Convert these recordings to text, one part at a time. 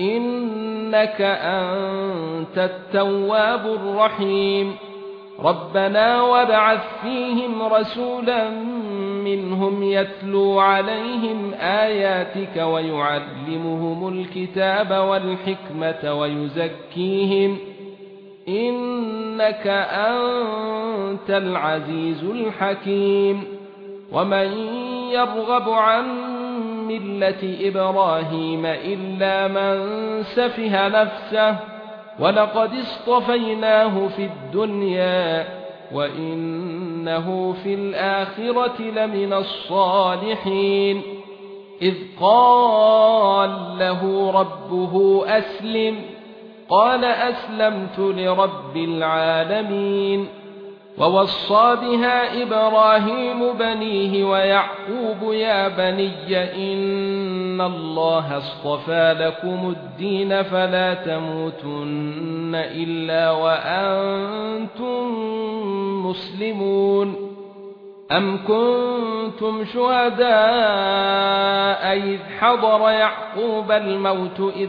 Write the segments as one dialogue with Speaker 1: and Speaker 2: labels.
Speaker 1: إنك أنت التواب الرحيم. ربنا وابعث فيهم رسولا منهم يتلو عليهم آياتك ويعلمهم الكتاب والحكمة ويزكيهم. إنك أنت العزيز الحكيم. ومن يرغب عن مِلَّةِ إِبْرَاهِيمَ إِلَّا مَن سَفِهَ نَفْسَهُ وَلَقَدِ اصْطَفَيْنَاهُ فِي الدُّنْيَا وَإِنَّهُ فِي الْآخِرَةِ لَمِنَ الصَّالِحِينَ إِذْ قَالَ لَهُ رَبُّهُ أَسْلِمْ قَالَ أَسْلَمْتُ لِرَبِّ الْعَالَمِينَ ووصى بها إبراهيم بنيه ويعقوب يا بني ان الله اصطفى لكم الدين فلا تموتن الا وأنتم مسلمون ام كنتم شهداء اذ حضر يعقوب الموت اذ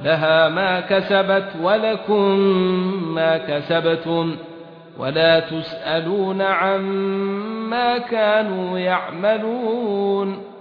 Speaker 1: لها ما كسبت ولكم ما كسبتم ولا تسألون عما كانوا يعملون